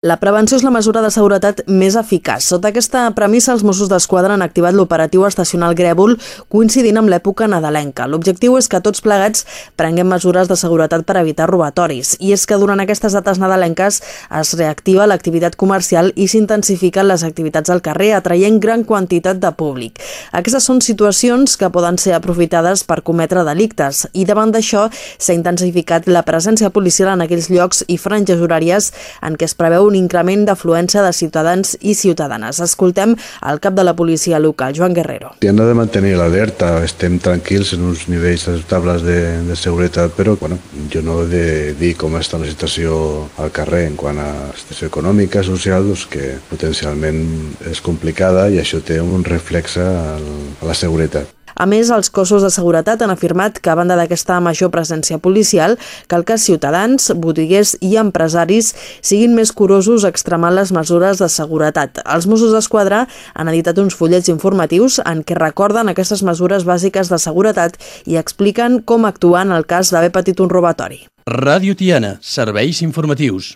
La prevenció és la mesura de seguretat més eficaç. Sota aquesta premissa, els Mossos d'Esquadra han activat l'operatiu estacional Grèvol coincidint amb l'època nadalenca. L'objectiu és que tots plegats prenguem mesures de seguretat per evitar robatoris. I és que durant aquestes dates nadalenques es reactiva l'activitat comercial i s'intensifiquen les activitats al carrer, atraient gran quantitat de públic. Aquestes són situacions que poden ser aprofitades per cometre delictes i davant d'això s'ha intensificat la presència policial en aquells llocs i franges horàries en què es preveu un increment d'afluència de ciutadans i ciutadanes. Escoltem el cap de la policia local, Joan Guerrero. Hem de mantenir l'alerta, estem tranquils en uns nivells acceptables de, de seguretat, però bueno, jo no he de dir com està la situació al carrer en quant a situació econòmica, social, doncs que potencialment és complicada i això té un reflexe a la seguretat. A més, els cossos de seguretat han afirmat que, a banda d'aquesta major presència policial, cal que ciutadans, botiguers i empresaris siguin més curosos extremant les mesures de seguretat. Els Mossos d'Esquadra han editat uns fullets informatius en què recorden aquestes mesures bàsiques de seguretat i expliquen com actuar en el cas d'haver patit un robatori. Ràdio Tiana, serveis informatius.